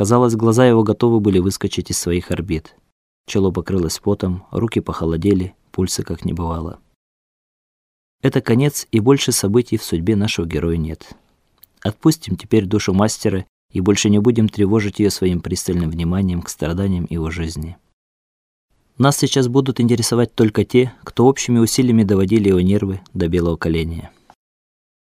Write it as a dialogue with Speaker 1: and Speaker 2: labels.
Speaker 1: Казалось, глаза его готовы были выскочить из своих орбит. Чело покрылось потом, руки похолодели, пульса как не бывало. Это конец, и больше событий в судьбе нашего героя нет. Отпустим теперь душу мастера и больше не будем тревожить ее своим пристальным вниманием к страданиям его жизни. Нас сейчас будут интересовать только те, кто общими усилиями доводили его нервы до белого коленя.